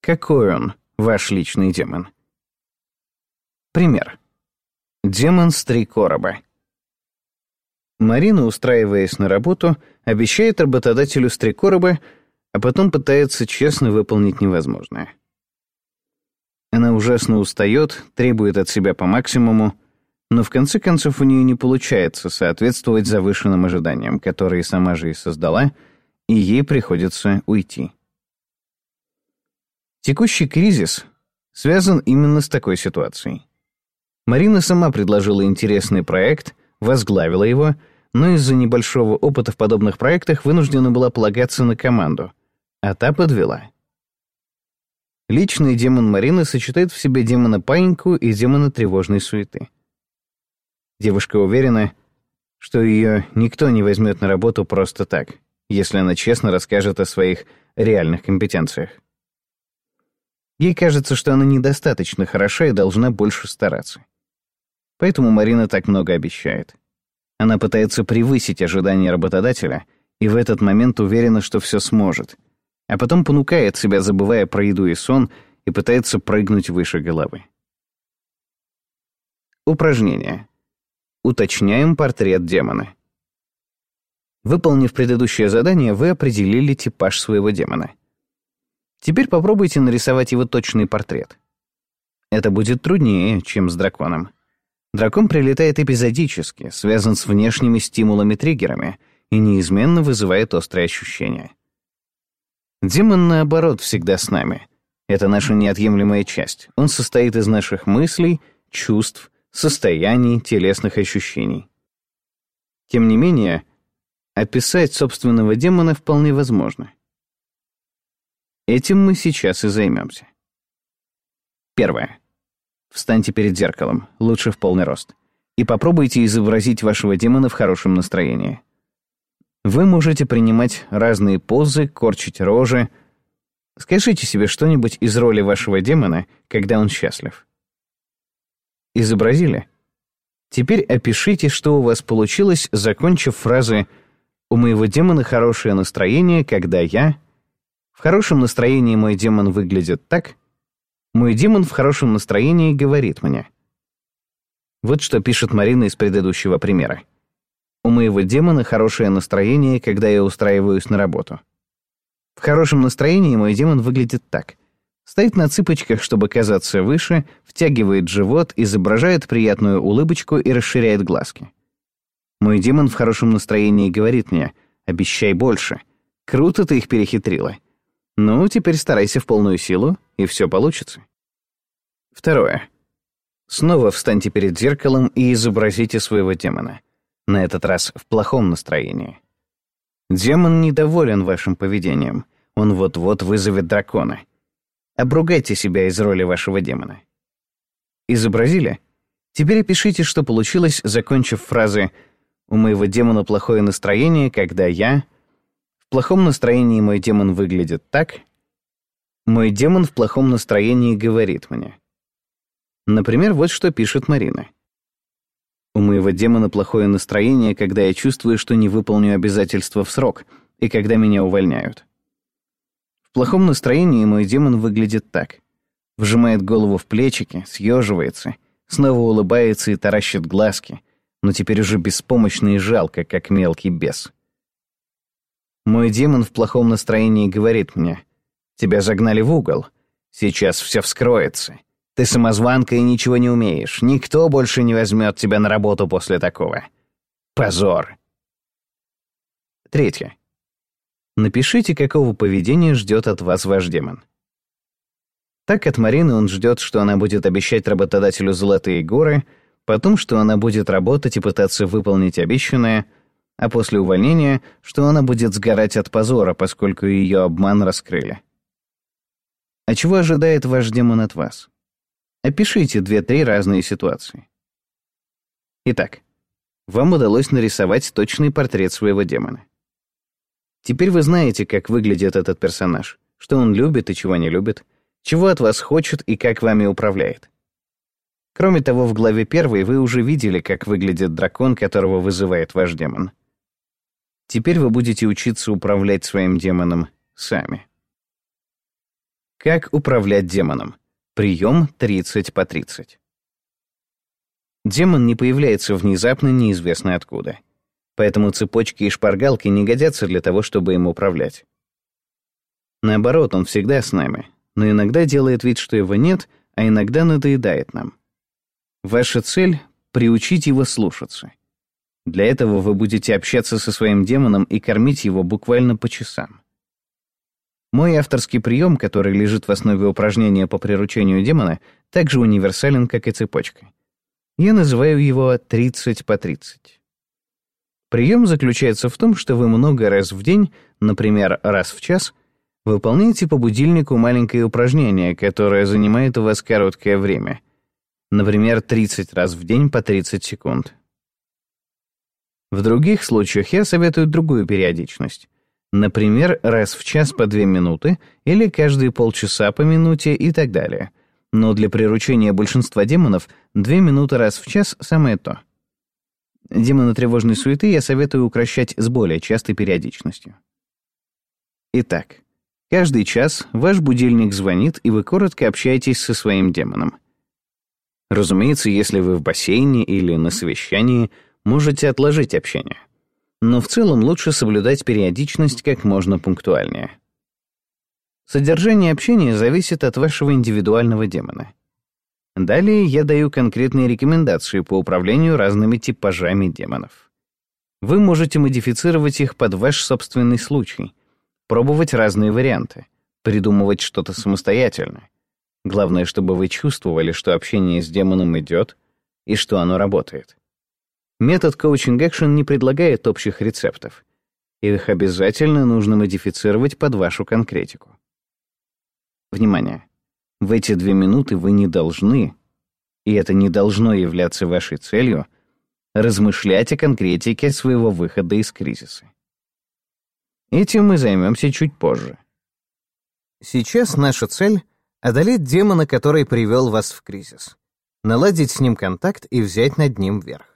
Какой он, ваш личный демон? Пример. Демон с три короба. Марина, устраиваясь на работу, обещает работодателю с три короба, а потом пытается честно выполнить невозможное. Она ужасно устает, требует от себя по максимуму, но в конце концов у нее не получается соответствовать завышенным ожиданиям, которые сама же и создала, и ей приходится уйти. Текущий кризис связан именно с такой ситуацией. Марина сама предложила интересный проект, возглавила его, но из-за небольшого опыта в подобных проектах вынуждена была полагаться на команду, а та подвела. Личный демон Марины сочетает в себе демона паиньку и демона тревожной суеты. Девушка уверена, что ее никто не возьмет на работу просто так, если она честно расскажет о своих реальных компетенциях. Ей кажется, что она недостаточно хороша и должна больше стараться. Поэтому Марина так много обещает. Она пытается превысить ожидания работодателя и в этот момент уверена, что все сможет — а потом понукает себя, забывая про еду и сон, и пытается прыгнуть выше головы. Упражнение. Уточняем портрет демона. Выполнив предыдущее задание, вы определили типаж своего демона. Теперь попробуйте нарисовать его точный портрет. Это будет труднее, чем с драконом. Дракон прилетает эпизодически, связан с внешними стимулами-триггерами и неизменно вызывает острые ощущения. Демон, наоборот, всегда с нами. Это наша неотъемлемая часть. Он состоит из наших мыслей, чувств, состояний, телесных ощущений. Тем не менее, описать собственного демона вполне возможно. Этим мы сейчас и займемся. Первое. Встаньте перед зеркалом, лучше в полный рост, и попробуйте изобразить вашего демона в хорошем настроении. Вы можете принимать разные позы, корчить рожи. Скажите себе что-нибудь из роли вашего демона, когда он счастлив. Изобразили? Теперь опишите, что у вас получилось, закончив фразы «У моего демона хорошее настроение, когда я...» «В хорошем настроении мой демон выглядит так...» «Мой демон в хорошем настроении говорит мне...» Вот что пишет Марина из предыдущего примера. У моего демона хорошее настроение, когда я устраиваюсь на работу. В хорошем настроении мой демон выглядит так. Стоит на цыпочках, чтобы казаться выше, втягивает живот, изображает приятную улыбочку и расширяет глазки. Мой демон в хорошем настроении говорит мне «Обещай больше». Круто ты их перехитрила. Ну, теперь старайся в полную силу, и все получится. Второе. Снова встаньте перед зеркалом и изобразите своего демона на этот раз в плохом настроении. Демон недоволен вашим поведением. Он вот-вот вызовет дракона. Обругайте себя из роли вашего демона. Изобразили? Теперь опишите, что получилось, закончив фразы «У моего демона плохое настроение, когда я...» «В плохом настроении мой демон выглядит так...» «Мой демон в плохом настроении говорит мне...» Например, вот что пишет Марина. У моего демона плохое настроение, когда я чувствую, что не выполню обязательства в срок, и когда меня увольняют. В плохом настроении мой демон выглядит так. Вжимает голову в плечики, съеживается, снова улыбается и таращит глазки, но теперь уже беспомощно и жалко, как мелкий бес. Мой демон в плохом настроении говорит мне, «Тебя загнали в угол. Сейчас все вскроется. Ты самозванка и ничего не умеешь. Никто больше не возьмет тебя на работу после такого. Позор. Третье. Напишите, какого поведения ждет от вас ваш демон. Так от Марины он ждет, что она будет обещать работодателю золотые горы, потом, что она будет работать и пытаться выполнить обещанное, а после увольнения, что она будет сгорать от позора, поскольку ее обман раскрыли. А чего ожидает ваш демон от вас? Опишите две-три разные ситуации. Итак, вам удалось нарисовать точный портрет своего демона. Теперь вы знаете, как выглядит этот персонаж, что он любит и чего не любит, чего от вас хочет и как вами управляет. Кроме того, в главе первой вы уже видели, как выглядит дракон, которого вызывает ваш демон. Теперь вы будете учиться управлять своим демоном сами. Как управлять демоном? Прием 30 по 30. Демон не появляется внезапно неизвестно откуда. Поэтому цепочки и шпаргалки не годятся для того, чтобы им управлять. Наоборот, он всегда с нами, но иногда делает вид, что его нет, а иногда надоедает нам. Ваша цель — приучить его слушаться. Для этого вы будете общаться со своим демоном и кормить его буквально по часам. Мой авторский прием, который лежит в основе упражнения по приручению демона, также универсален, как и цепочка. Я называю его 30 по 30. Прием заключается в том, что вы много раз в день, например, раз в час, выполняете по будильнику маленькое упражнение, которое занимает у вас короткое время. Например, 30 раз в день по 30 секунд. В других случаях я советую другую периодичность. Например, раз в час по 2 минуты или каждые полчаса по минуте и так далее. Но для приручения большинства демонов 2 минуты раз в час самое то. Демона тревожной суеты я советую укращать с более частой периодичностью. Итак, каждый час ваш будильник звонит, и вы коротко общаетесь со своим демоном. Разумеется, если вы в бассейне или на совещании – можете отложить общение. Но в целом лучше соблюдать периодичность как можно пунктуальнее. Содержание общения зависит от вашего индивидуального демона. Далее я даю конкретные рекомендации по управлению разными типажами демонов. Вы можете модифицировать их под ваш собственный случай, пробовать разные варианты, придумывать что-то самостоятельно. Главное, чтобы вы чувствовали, что общение с демоном идет и что оно работает. Метод Coaching Action не предлагает общих рецептов. Их обязательно нужно модифицировать под вашу конкретику. Внимание! В эти две минуты вы не должны, и это не должно являться вашей целью, размышлять о конкретике своего выхода из кризиса. Этим мы займемся чуть позже. Сейчас наша цель — одолеть демона, который привел вас в кризис, наладить с ним контакт и взять над ним верх.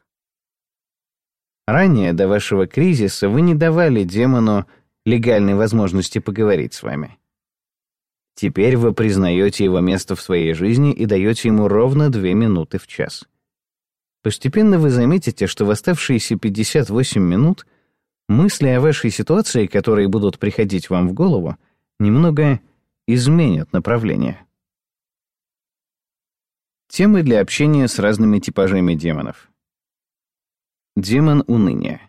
Ранее, до вашего кризиса, вы не давали демону легальной возможности поговорить с вами. Теперь вы признаете его место в своей жизни и даете ему ровно две минуты в час. Постепенно вы заметите, что в оставшиеся 58 минут мысли о вашей ситуации, которые будут приходить вам в голову, немного изменят направление. Темы для общения с разными типажами демонов. Демон уныния.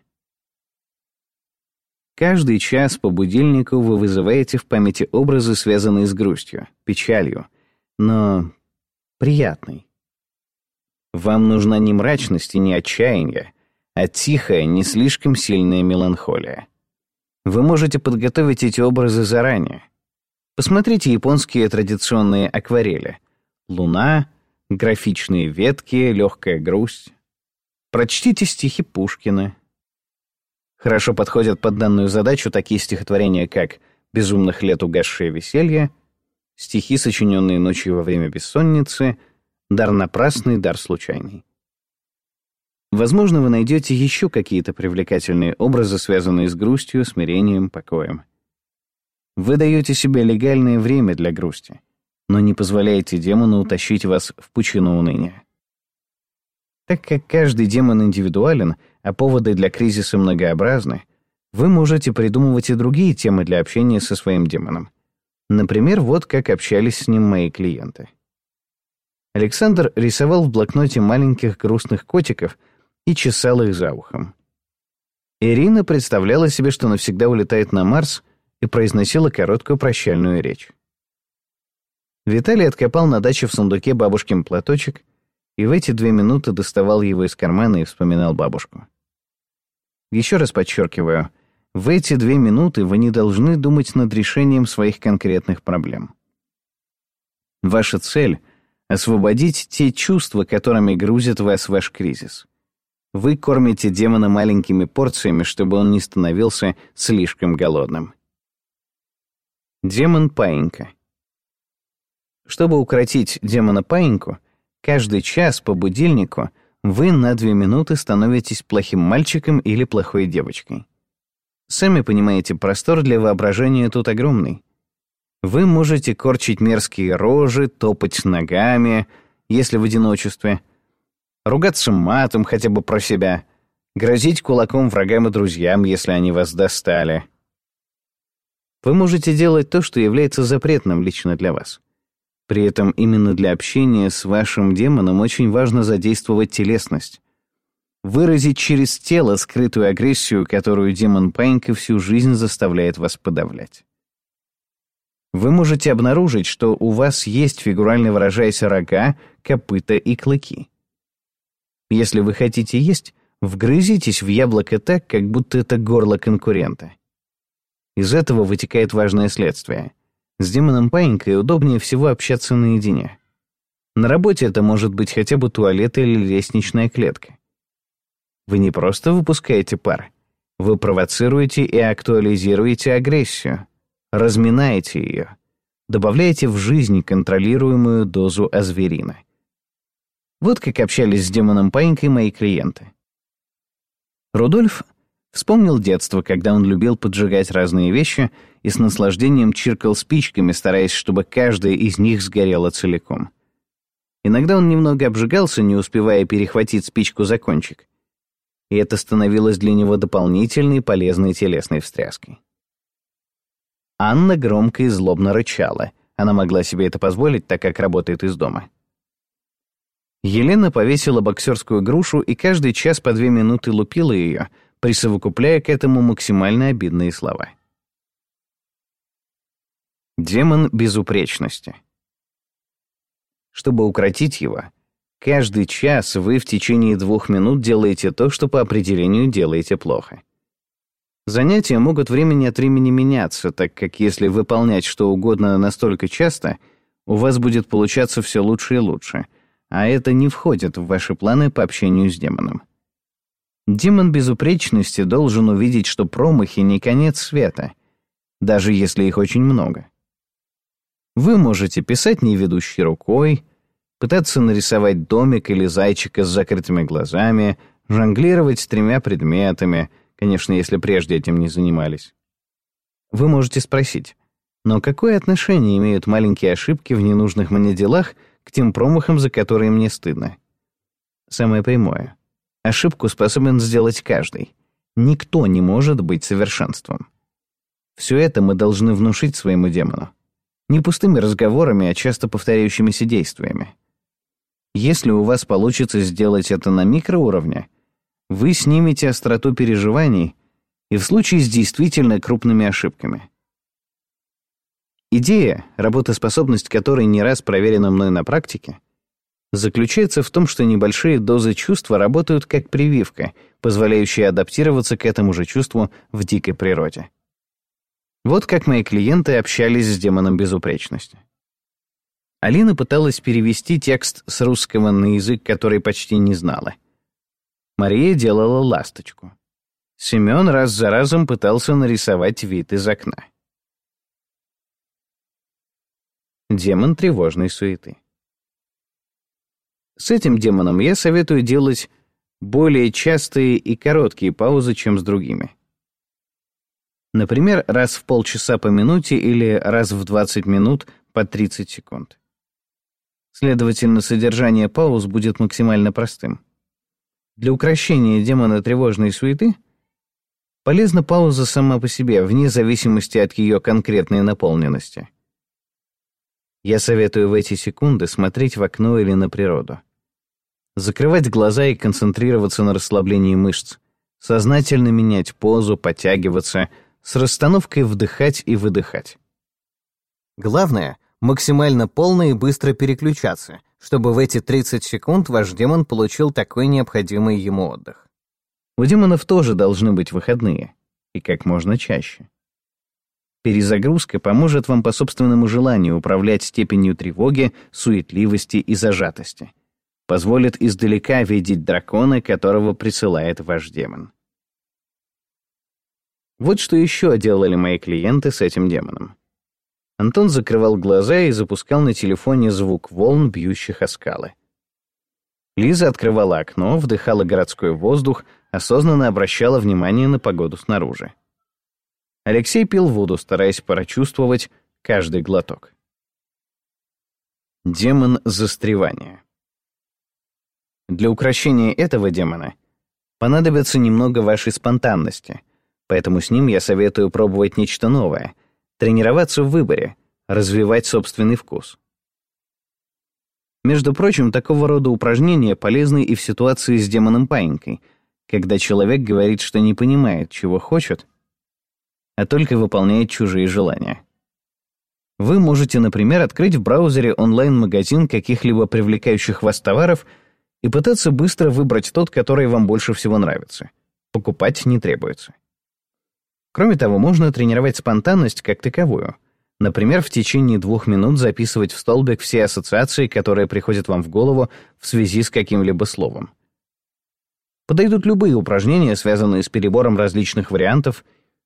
Каждый час по будильнику вы вызываете в памяти образы, связанные с грустью, печалью, но приятной. Вам нужна не мрачность и не отчаяние, а тихая, не слишком сильная меланхолия. Вы можете подготовить эти образы заранее. Посмотрите японские традиционные акварели. Луна, графичные ветки, легкая грусть. Прочтите стихи Пушкина. Хорошо подходят под данную задачу такие стихотворения, как «Безумных лет угасшее веселье», стихи, сочиненные ночью во время бессонницы, «Дар напрасный, дар случайный». Возможно, вы найдете еще какие-то привлекательные образы, связанные с грустью, смирением, покоем. Вы даете себе легальное время для грусти, но не позволяете демону утащить вас в пучину уныния. Так как каждый демон индивидуален, а поводы для кризиса многообразны, вы можете придумывать и другие темы для общения со своим демоном. Например, вот как общались с ним мои клиенты. Александр рисовал в блокноте маленьких грустных котиков и чесал их за ухом. Ирина представляла себе, что навсегда улетает на Марс, и произносила короткую прощальную речь. Виталий откопал на даче в сундуке бабушкин платочек — и в эти две минуты доставал его из кармана и вспоминал бабушку. Еще раз подчеркиваю, в эти две минуты вы не должны думать над решением своих конкретных проблем. Ваша цель — освободить те чувства, которыми грузит вас ваш кризис. Вы кормите демона маленькими порциями, чтобы он не становился слишком голодным. Демон Паинька. Чтобы укротить демона Паиньку, Каждый час по будильнику вы на две минуты становитесь плохим мальчиком или плохой девочкой. Сами понимаете, простор для воображения тут огромный. Вы можете корчить мерзкие рожи, топать ногами, если в одиночестве, ругаться матом хотя бы про себя, грозить кулаком врагам и друзьям, если они вас достали. Вы можете делать то, что является запретным лично для вас. При этом именно для общения с вашим демоном очень важно задействовать телесность. Выразить через тело скрытую агрессию, которую демон Панька всю жизнь заставляет вас подавлять. Вы можете обнаружить, что у вас есть, фигурально выражаясь, рога, копыта и клыки. Если вы хотите есть, вгрызитесь в яблоко так, как будто это горло конкурента. Из этого вытекает важное следствие. С демоном Паинькой удобнее всего общаться наедине. На работе это может быть хотя бы туалет или лестничная клетка. Вы не просто выпускаете пар, вы провоцируете и актуализируете агрессию, разминаете ее, добавляете в жизнь контролируемую дозу азверина. Вот как общались с демоном Паинькой мои клиенты. Рудольф Вспомнил детство, когда он любил поджигать разные вещи и с наслаждением чиркал спичками, стараясь, чтобы каждая из них сгорела целиком. Иногда он немного обжигался, не успевая перехватить спичку за кончик. И это становилось для него дополнительной полезной телесной встряской. Анна громко и злобно рычала. Она могла себе это позволить, так как работает из дома. Елена повесила боксерскую грушу и каждый час по две минуты лупила ее — присовокупляя к этому максимально обидные слова. Демон безупречности. Чтобы укротить его, каждый час вы в течение двух минут делаете то, что по определению делаете плохо. Занятия могут времени от времени меняться, так как если выполнять что угодно настолько часто, у вас будет получаться все лучше и лучше, а это не входит в ваши планы по общению с демоном. Демон безупречности должен увидеть, что промахи не конец света, даже если их очень много. Вы можете писать неведущей рукой, пытаться нарисовать домик или зайчика с закрытыми глазами, жонглировать тремя предметами, конечно, если прежде этим не занимались. Вы можете спросить, но какое отношение имеют маленькие ошибки в ненужных мне делах к тем промахам, за которые мне стыдно? Самое прямое. Ошибку способен сделать каждый. Никто не может быть совершенством. Все это мы должны внушить своему демону. Не пустыми разговорами, а часто повторяющимися действиями. Если у вас получится сделать это на микроуровне, вы снимете остроту переживаний и в случае с действительно крупными ошибками. Идея, работоспособность которой не раз проверена мной на практике, заключается в том, что небольшие дозы чувства работают как прививка, позволяющая адаптироваться к этому же чувству в дикой природе. Вот как мои клиенты общались с демоном безупречности. Алина пыталась перевести текст с русского на язык, который почти не знала. Мария делала ласточку. Семен раз за разом пытался нарисовать вид из окна. Демон тревожной суеты. С этим демоном я советую делать более частые и короткие паузы, чем с другими. Например, раз в полчаса по минуте или раз в 20 минут по 30 секунд. Следовательно, содержание пауз будет максимально простым. Для укрощения демона тревожной суеты полезна пауза сама по себе, вне зависимости от ее конкретной наполненности. Я советую в эти секунды смотреть в окно или на природу закрывать глаза и концентрироваться на расслаблении мышц, сознательно менять позу, подтягиваться, с расстановкой вдыхать и выдыхать. Главное — максимально полно и быстро переключаться, чтобы в эти 30 секунд ваш демон получил такой необходимый ему отдых. У демонов тоже должны быть выходные, и как можно чаще. Перезагрузка поможет вам по собственному желанию управлять степенью тревоги, суетливости и зажатости — позволит издалека видеть дракона, которого присылает ваш демон. Вот что еще делали мои клиенты с этим демоном. Антон закрывал глаза и запускал на телефоне звук волн, бьющих о скалы. Лиза открывала окно, вдыхала городской воздух, осознанно обращала внимание на погоду снаружи. Алексей пил воду, стараясь прочувствовать, каждый глоток. Демон застревания. Для укрощения этого демона понадобится немного вашей спонтанности, поэтому с ним я советую пробовать нечто новое, тренироваться в выборе, развивать собственный вкус. Между прочим, такого рода упражнения полезны и в ситуации с демоном-паинькой, когда человек говорит, что не понимает, чего хочет, а только выполняет чужие желания. Вы можете, например, открыть в браузере онлайн-магазин каких-либо привлекающих вас товаров и пытаться быстро выбрать тот, который вам больше всего нравится. Покупать не требуется. Кроме того, можно тренировать спонтанность как таковую — Например, в течение двух минут записывать в столбик все ассоциации, которые приходят вам в голову в связи с каким-либо словом. Подойдут любые упражнения, связанные с перебором различных вариантов,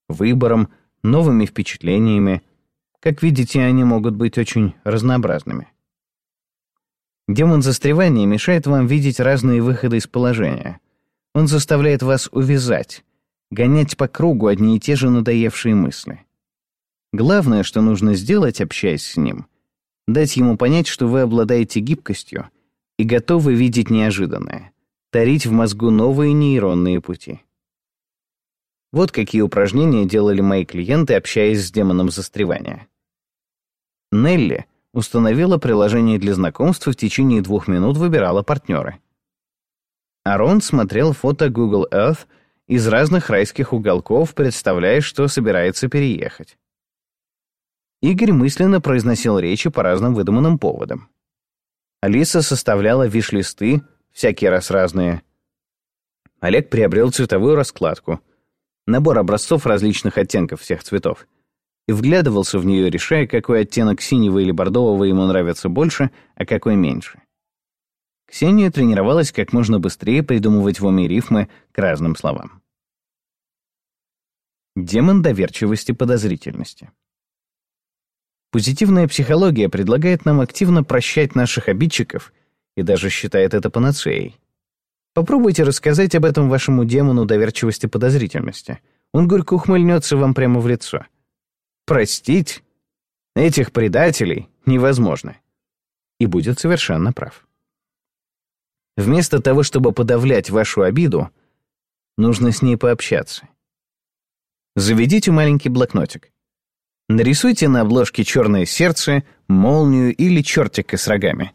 выбором, новыми впечатлениями. Как видите, они могут быть очень разнообразными. Демон застревания мешает вам видеть разные выходы из положения. Он заставляет вас увязать, гонять по кругу одни и те же надоевшие мысли. Главное, что нужно сделать, общаясь с ним, дать ему понять, что вы обладаете гибкостью и готовы видеть неожиданное, тарить в мозгу новые нейронные пути. Вот какие упражнения делали мои клиенты, общаясь с демоном застревания. Нелли установила приложение для знакомств и в течение двух минут выбирала партнера. Арон смотрел фото Google Earth из разных райских уголков, представляя, что собирается переехать. Игорь мысленно произносил речи по разным выдуманным поводам. Алиса составляла виш-листы, всякие раз разные. Олег приобрел цветовую раскладку, набор образцов различных оттенков всех цветов, и вглядывался в нее, решая, какой оттенок синего или бордового ему нравится больше, а какой меньше. Ксения тренировалась как можно быстрее придумывать в уме рифмы к разным словам. Демон доверчивости подозрительности. Позитивная психология предлагает нам активно прощать наших обидчиков и даже считает это панацеей. Попробуйте рассказать об этом вашему демону доверчивости подозрительности. Он горько ухмыльнется вам прямо в лицо. Простить этих предателей невозможно. И будет совершенно прав. Вместо того, чтобы подавлять вашу обиду, нужно с ней пообщаться. Заведите маленький блокнотик. Нарисуйте на обложке черное сердце, молнию или чертика с рогами.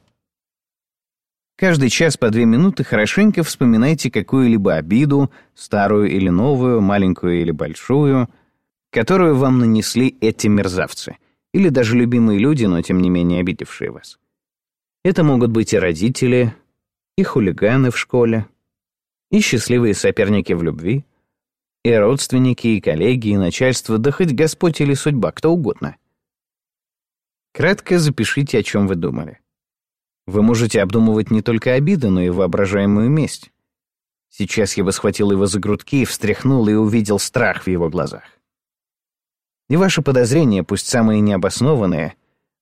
Каждый час по две минуты хорошенько вспоминайте какую-либо обиду, старую или новую, маленькую или большую, которую вам нанесли эти мерзавцы, или даже любимые люди, но тем не менее обидевшие вас. Это могут быть и родители, и хулиганы в школе, и счастливые соперники в любви, и родственники, и коллеги, и начальство, да хоть Господь или судьба, кто угодно. Кратко запишите, о чем вы думали. Вы можете обдумывать не только обиды, но и воображаемую месть. Сейчас я бы схватил его за грудки, встряхнул и увидел страх в его глазах. И ваши подозрения, пусть самые необоснованные,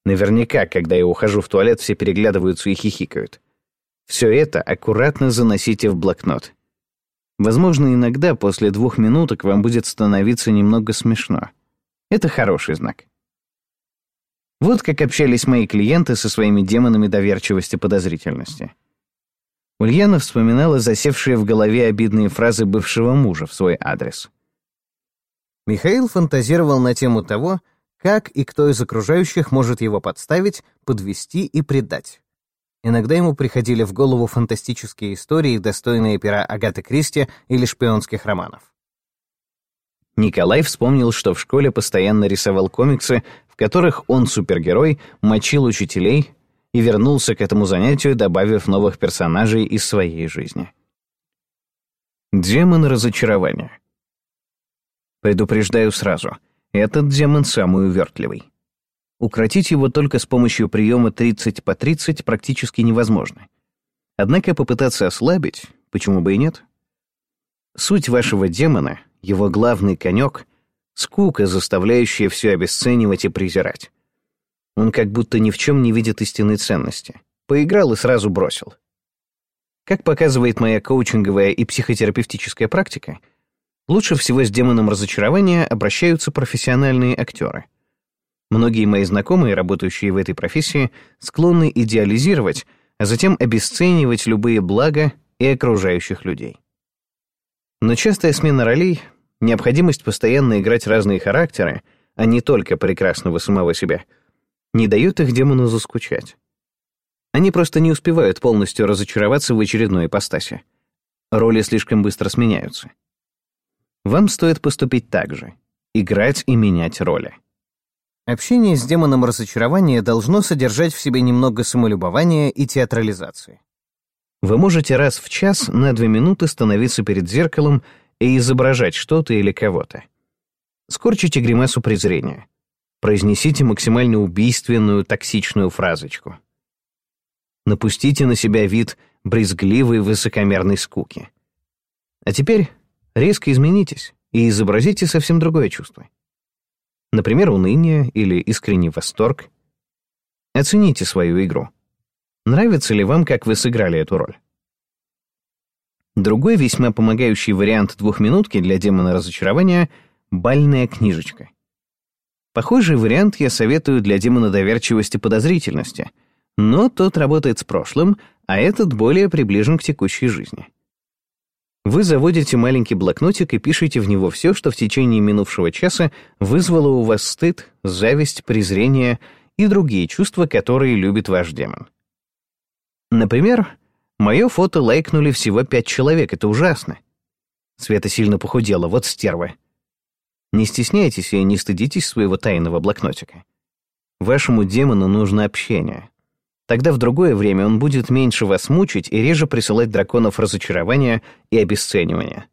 наверняка, когда я ухожу в туалет, все переглядываются и хихикают. Все это аккуратно заносите в блокнот — Возможно, иногда после двух минуток вам будет становиться немного смешно. Это хороший знак. Вот как общались мои клиенты со своими демонами доверчивости подозрительности. Ульяна вспоминала засевшие в голове обидные фразы бывшего мужа в свой адрес. Михаил фантазировал на тему того, как и кто из окружающих может его подставить, подвести и предать. Иногда ему приходили в голову фантастические истории, достойные пера Агаты Кристи или шпионских романов. Николай вспомнил, что в школе постоянно рисовал комиксы, в которых он, супергерой, мочил учителей и вернулся к этому занятию, добавив новых персонажей из своей жизни. Демон разочарования. Предупреждаю сразу, этот демон самый увертливый. Укротить его только с помощью приема 30 по 30 практически невозможно. Однако попытаться ослабить, почему бы и нет? Суть вашего демона, его главный конек — скука, заставляющая все обесценивать и презирать. Он как будто ни в чем не видит истинной ценности. Поиграл и сразу бросил. Как показывает моя коучинговая и психотерапевтическая практика, лучше всего с демоном разочарования обращаются профессиональные актеры — Многие мои знакомые, работающие в этой профессии, склонны идеализировать, а затем обесценивать любые блага и окружающих людей. Но частая смена ролей, необходимость постоянно играть разные характеры, а не только прекрасного самого себя, не дает их демону заскучать. Они просто не успевают полностью разочароваться в очередной ипостаси. Роли слишком быстро сменяются. Вам стоит поступить так же — играть и менять роли. Общение с демоном разочарования должно содержать в себе немного самолюбования и театрализации. Вы можете раз в час на две минуты становиться перед зеркалом и изображать что-то или кого-то. Скорчите гримасу презрения. Произнесите максимально убийственную, токсичную фразочку. Напустите на себя вид брезгливой, высокомерной скуки. А теперь резко изменитесь и изобразите совсем другое чувство. Например, уныние или искренний восторг. Оцените свою игру. Нравится ли вам, как вы сыграли эту роль? Другой весьма помогающий вариант двухминутки для демона разочарования — бальная книжечка. Похожий вариант я советую для демона доверчивости подозрительности, но тот работает с прошлым, а этот более приближен к текущей жизни. Вы заводите маленький блокнотик и пишете в него все, что в течение минувшего часа вызвало у вас стыд, зависть, презрение и другие чувства, которые любит ваш демон. Например, мое фото лайкнули всего пять человек, это ужасно. Света сильно похудела, вот стерва. Не стесняйтесь и не стыдитесь своего тайного блокнотика. Вашему демону нужно общение. Тогда в другое время он будет меньше вас мучить и реже присылать драконов разочарования и обесценивания.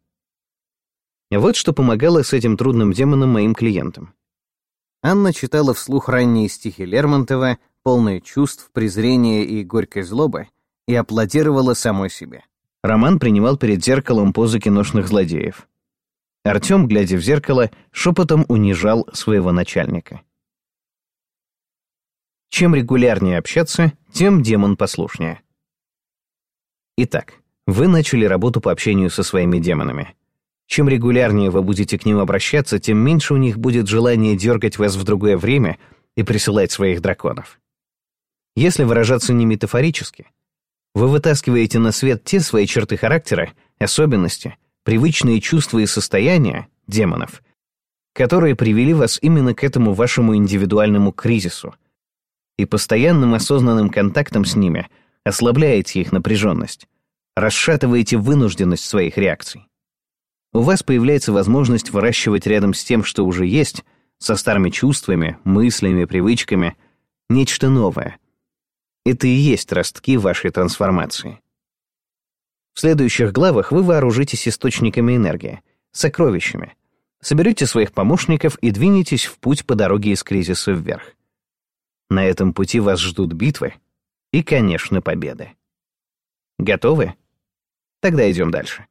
Вот что помогало с этим трудным демоном моим клиентам. Анна читала вслух ранние стихи Лермонтова, полные чувств, презрения и горькой злобы, и аплодировала самой себе. Роман принимал перед зеркалом позы киношных злодеев. Артем, глядя в зеркало, шепотом унижал своего начальника. Чем регулярнее общаться, тем демон послушнее. Итак, вы начали работу по общению со своими демонами. Чем регулярнее вы будете к ним обращаться, тем меньше у них будет желания дергать вас в другое время и присылать своих драконов. Если выражаться не метафорически, вы вытаскиваете на свет те свои черты характера, особенности, привычные чувства и состояния демонов, которые привели вас именно к этому вашему индивидуальному кризису — и постоянным осознанным контактом с ними ослабляете их напряженность, расшатываете вынужденность своих реакций. У вас появляется возможность выращивать рядом с тем, что уже есть, со старыми чувствами, мыслями, привычками, нечто новое. Это и есть ростки вашей трансформации. В следующих главах вы вооружитесь источниками энергии, сокровищами, соберете своих помощников и двинетесь в путь по дороге из кризиса вверх. На этом пути вас ждут битвы и, конечно, победы. Готовы? Тогда идем дальше.